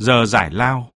Giờ giải lao.